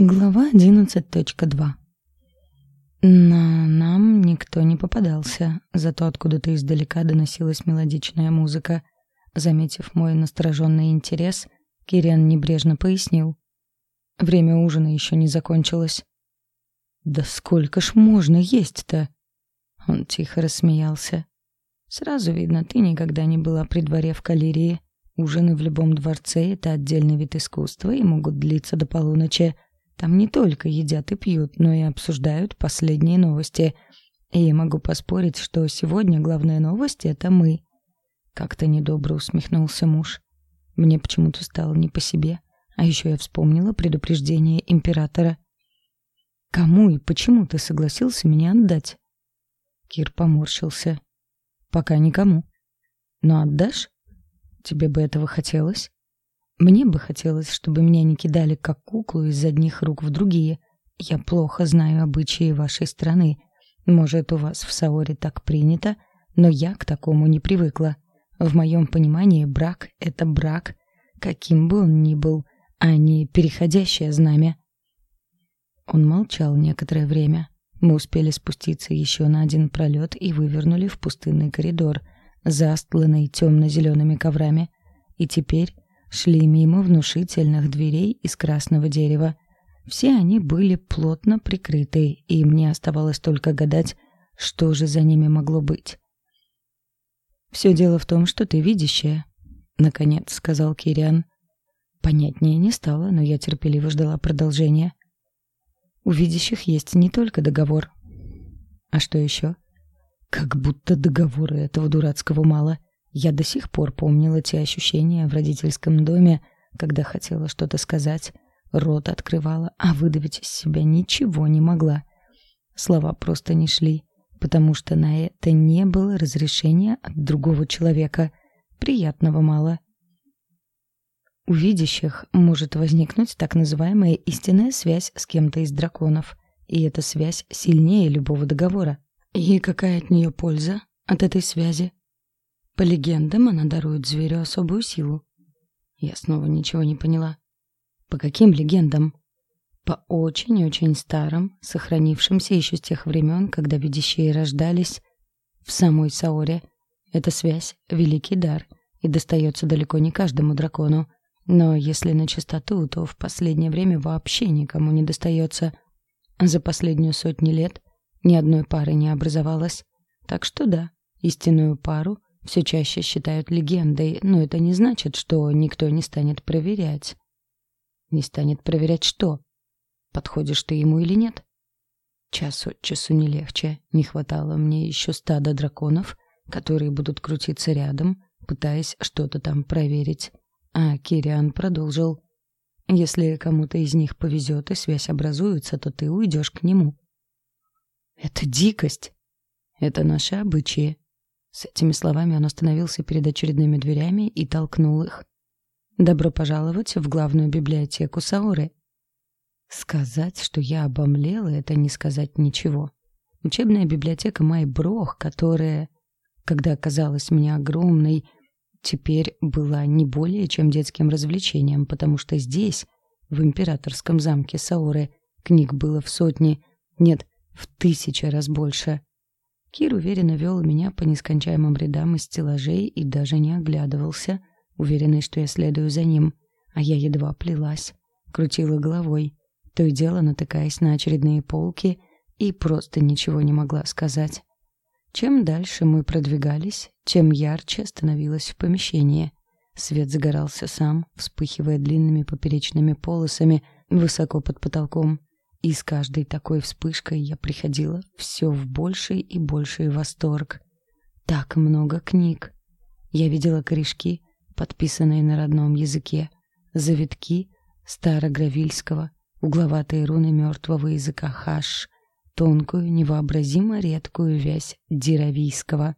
Глава 11.2 На нам никто не попадался, зато откуда-то издалека доносилась мелодичная музыка. Заметив мой настороженный интерес, Кириан небрежно пояснил. Время ужина еще не закончилось. «Да сколько ж можно есть-то?» Он тихо рассмеялся. «Сразу видно, ты никогда не была при дворе в Калерии. Ужины в любом дворце — это отдельный вид искусства и могут длиться до полуночи». Там не только едят и пьют, но и обсуждают последние новости. И я могу поспорить, что сегодня главная новость — это мы. Как-то недобро усмехнулся муж. Мне почему-то стало не по себе. А еще я вспомнила предупреждение императора. «Кому и почему ты согласился меня отдать?» Кир поморщился. «Пока никому. Но отдашь? Тебе бы этого хотелось?» Мне бы хотелось, чтобы меня не кидали как куклу из одних рук в другие. Я плохо знаю обычаи вашей страны. Может, у вас в Саоре так принято, но я к такому не привыкла. В моем понимании брак — это брак, каким бы он ни был, а не переходящее знамя. Он молчал некоторое время. Мы успели спуститься еще на один пролет и вывернули в пустынный коридор, застланный темно-зелеными коврами. И теперь шли мимо внушительных дверей из красного дерева. Все они были плотно прикрыты, и мне оставалось только гадать, что же за ними могло быть. «Все дело в том, что ты видящая», — наконец сказал Кириан. Понятнее не стало, но я терпеливо ждала продолжения. «У видящих есть не только договор. А что еще?» «Как будто договора этого дурацкого мало. Я до сих пор помнила те ощущения в родительском доме, когда хотела что-то сказать, рот открывала, а выдавить из себя ничего не могла. Слова просто не шли, потому что на это не было разрешения от другого человека. Приятного мало. У видящих может возникнуть так называемая истинная связь с кем-то из драконов, и эта связь сильнее любого договора. И какая от нее польза от этой связи? По легендам, она дарует зверю особую силу. Я снова ничего не поняла. По каким легендам? По очень-очень старым, сохранившимся еще с тех времен, когда видящие рождались в самой Саоре. Эта связь — великий дар и достается далеко не каждому дракону. Но если на чистоту, то в последнее время вообще никому не достается. За последнюю сотню лет ни одной пары не образовалось. Так что да, истинную пару — все чаще считают легендой, но это не значит, что никто не станет проверять. Не станет проверять что? Подходишь ты ему или нет? Час от часу не легче. Не хватало мне еще стада драконов, которые будут крутиться рядом, пытаясь что-то там проверить. А Кириан продолжил. Если кому-то из них повезет и связь образуется, то ты уйдешь к нему. Это дикость. Это наши обычаи. С этими словами он остановился перед очередными дверями и толкнул их. «Добро пожаловать в главную библиотеку Сауры». Сказать, что я обомлела, это не сказать ничего. Учебная библиотека Майброх, которая, когда оказалась мне огромной, теперь была не более чем детским развлечением, потому что здесь, в императорском замке Сауры, книг было в сотни, нет, в тысячи раз больше. Кир уверенно вел меня по нескончаемым рядам из стеллажей и даже не оглядывался, уверенный, что я следую за ним, а я едва плелась, крутила головой, то и дело натыкаясь на очередные полки и просто ничего не могла сказать. Чем дальше мы продвигались, тем ярче становилось в помещении. Свет загорался сам, вспыхивая длинными поперечными полосами высоко под потолком. И с каждой такой вспышкой я приходила все в больший и больший восторг. Так много книг. Я видела корешки, подписанные на родном языке, завитки старогравильского, угловатые руны мертвого языка хаш, тонкую, невообразимо редкую вязь диравийского.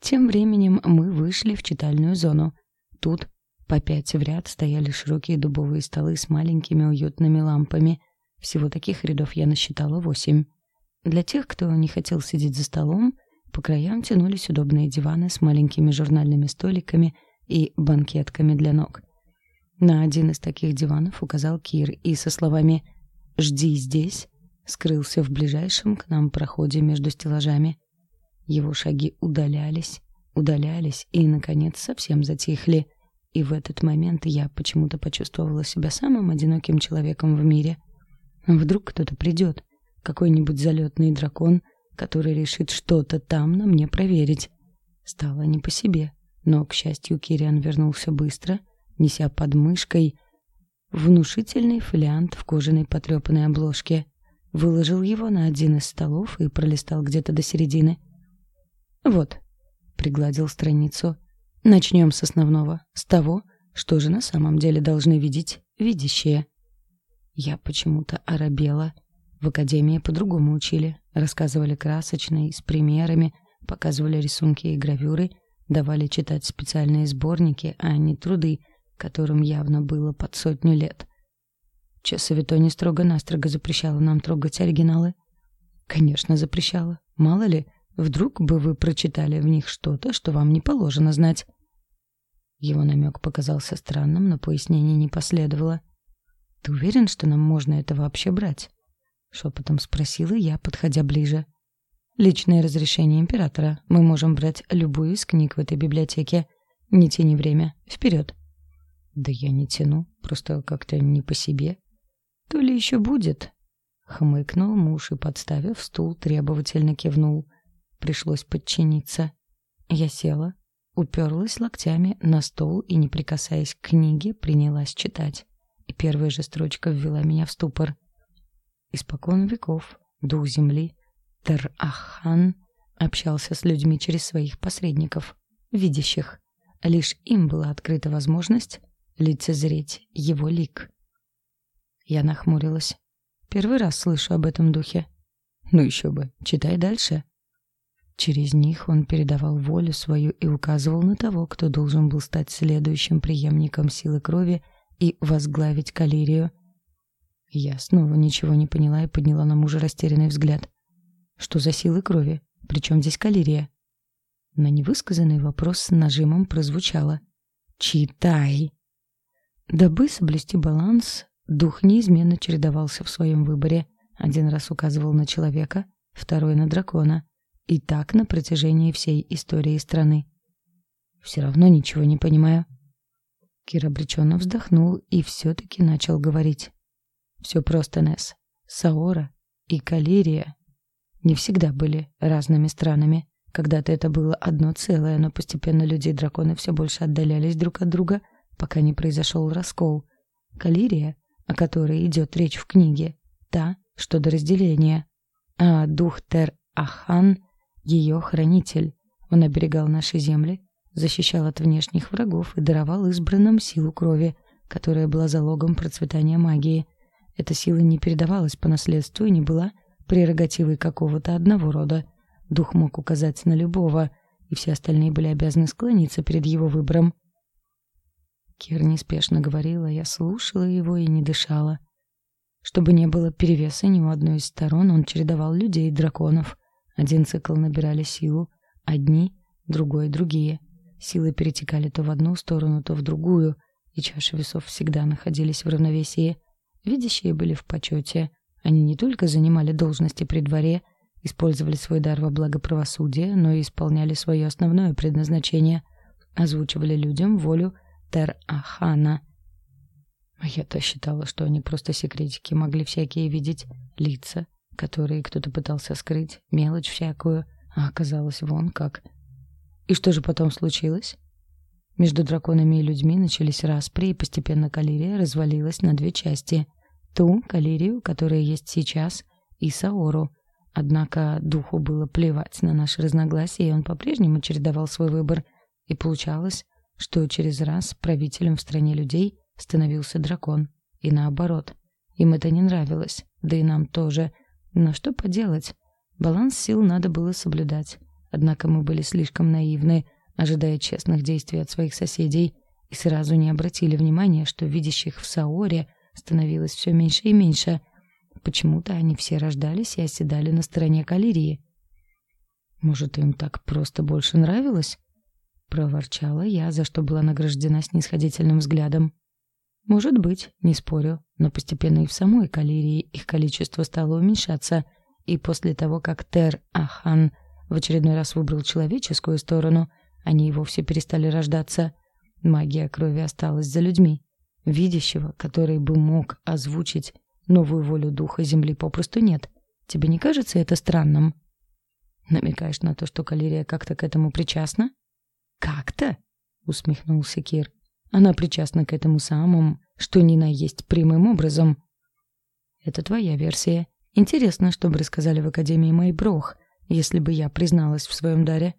Тем временем мы вышли в читальную зону. Тут по пять в ряд стояли широкие дубовые столы с маленькими уютными лампами, всего таких рядов я насчитала восемь. Для тех, кто не хотел сидеть за столом, по краям тянулись удобные диваны с маленькими журнальными столиками и банкетками для ног. На один из таких диванов указал Кир и со словами «Жди здесь», скрылся в ближайшем к нам проходе между стеллажами. Его шаги удалялись, удалялись и, наконец, совсем затихли. И в этот момент я почему-то почувствовала себя самым одиноким человеком в мире. Вдруг кто-то придет, какой-нибудь залетный дракон, который решит что-то там на мне проверить. Стало не по себе, но, к счастью, Кириан вернулся быстро, неся под мышкой внушительный фолиант в кожаной потрепанной обложке. Выложил его на один из столов и пролистал где-то до середины. «Вот», — пригладил страницу, — «начнем с основного, с того, что же на самом деле должны видеть видящие». Я почему-то оробела. В академии по-другому учили. Рассказывали красочно и с примерами, показывали рисунки и гравюры, давали читать специальные сборники, а не труды, которым явно было под сотню лет. Часовито строго-настрого запрещала нам трогать оригиналы. Конечно, запрещала. Мало ли, вдруг бы вы прочитали в них что-то, что вам не положено знать. Его намек показался странным, но пояснений не последовало. «Ты уверен, что нам можно это вообще брать?» Шепотом спросила я, подходя ближе. «Личное разрешение императора. Мы можем брать любую из книг в этой библиотеке. Не тяни время. Вперед!» «Да я не тяну. Просто как-то не по себе. То ли еще будет?» Хмыкнул муж и, подставив стул, требовательно кивнул. Пришлось подчиниться. Я села, уперлась локтями на стол и, не прикасаясь к книге, принялась читать. И первая же строчка ввела меня в ступор. Испокон веков дух земли Тер-Ахан общался с людьми через своих посредников, видящих. Лишь им была открыта возможность лицезреть его лик. Я нахмурилась. Первый раз слышу об этом духе. Ну еще бы, читай дальше. Через них он передавал волю свою и указывал на того, кто должен был стать следующим преемником силы крови и возглавить Калирию. Я снова ничего не поняла и подняла на мужа растерянный взгляд. Что за силы крови? Причем здесь Калирия? На невысказанный вопрос с нажимом прозвучало. «Читай!» Дабы соблюсти баланс, Дух неизменно чередовался в своем выборе. Один раз указывал на человека, второй на дракона. И так на протяжении всей истории страны. Все равно ничего не понимаю. Кир обреченно вздохнул и все-таки начал говорить. Все просто, Несс. Саора и Калирия не всегда были разными странами. Когда-то это было одно целое, но постепенно люди и драконы все больше отдалялись друг от друга, пока не произошел раскол. Калирия о которой идет речь в книге, та, что до разделения. А дух Тер-Ахан — ее хранитель. Он оберегал наши земли, защищал от внешних врагов и даровал избранным силу крови, которая была залогом процветания магии. Эта сила не передавалась по наследству и не была прерогативой какого-то одного рода. Дух мог указать на любого, и все остальные были обязаны склониться перед его выбором. Кир неспешно говорила, я слушала его и не дышала. Чтобы не было перевеса ни у одной из сторон, он чередовал людей и драконов. Один цикл набирали силу, одни, другой — другие. Силы перетекали то в одну сторону, то в другую, и чаши весов всегда находились в равновесии. Видящие были в почете. Они не только занимали должности при дворе, использовали свой дар во благо правосудия, но и исполняли свое основное предназначение — озвучивали людям волю Тер-Ахана. Я-то считала, что они просто секретики, могли всякие видеть лица, которые кто-то пытался скрыть, мелочь всякую, а оказалось вон как. И что же потом случилось? Между драконами и людьми начались распри, и постепенно Калирия развалилась на две части. Ту, Калирию, которая есть сейчас, и Саору. Однако духу было плевать на наши разногласия, и он по-прежнему чередовал свой выбор. И получалось, что через раз правителем в стране людей становился дракон, и наоборот. Им это не нравилось, да и нам тоже. Но что поделать? Баланс сил надо было соблюдать. Однако мы были слишком наивны, ожидая честных действий от своих соседей, и сразу не обратили внимания, что видящих в Саоре становилось все меньше и меньше. Почему-то они все рождались и оседали на стороне Калирии. Может, им так просто больше нравилось? проворчала я, за что была награждена снисходительным взглядом. Может быть, не спорю, но постепенно и в самой калерии их количество стало уменьшаться, и после того, как Тер-Ахан в очередной раз выбрал человеческую сторону, они и вовсе перестали рождаться. Магия крови осталась за людьми. Видящего, который бы мог озвучить новую волю духа Земли, попросту нет. Тебе не кажется это странным? Намекаешь на то, что Калерия как-то к этому причастна? Как-то? Усмехнулся Кир. Она причастна к этому самому, что ни на есть прямым образом. Это твоя версия. Интересно, что бы рассказали в Академии Майброх, если бы я призналась в своем даре.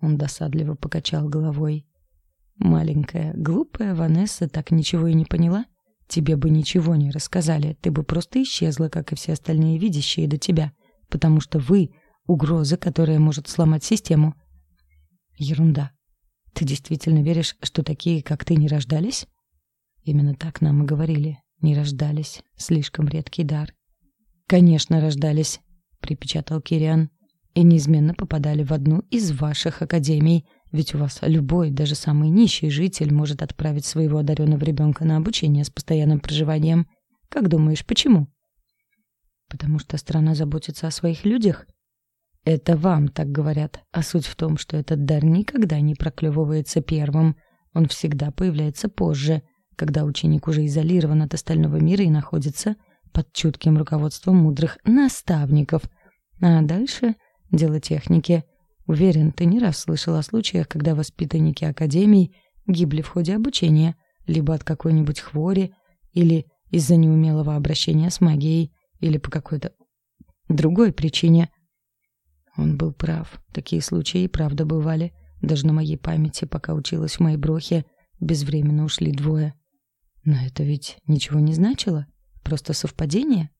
Он досадливо покачал головой. Маленькая, глупая Ванесса так ничего и не поняла. Тебе бы ничего не рассказали, ты бы просто исчезла, как и все остальные видящие до тебя, потому что вы — угроза, которая может сломать систему. Ерунда. Ты действительно веришь, что такие, как ты, не рождались? Именно так нам и говорили. Не рождались. Слишком редкий дар. Конечно, рождались, припечатал Кириан. И неизменно попадали в одну из ваших академий, ведь у вас любой, даже самый нищий житель может отправить своего одаренного ребенка на обучение с постоянным проживанием. Как думаешь, почему? Потому что страна заботится о своих людях. Это вам так говорят, а суть в том, что этот дар никогда не проклевывается первым. Он всегда появляется позже, когда ученик уже изолирован от остального мира и находится под чутким руководством мудрых наставников. А дальше дело техники. Уверен, ты не раз слышал о случаях, когда воспитанники академий гибли в ходе обучения, либо от какой-нибудь хвори, или из-за неумелого обращения с магией, или по какой-то другой причине – он был прав. Такие случаи и правда бывали. Даже на моей памяти, пока училась в моей брохе, безвременно ушли двое. Но это ведь ничего не значило. Просто совпадение.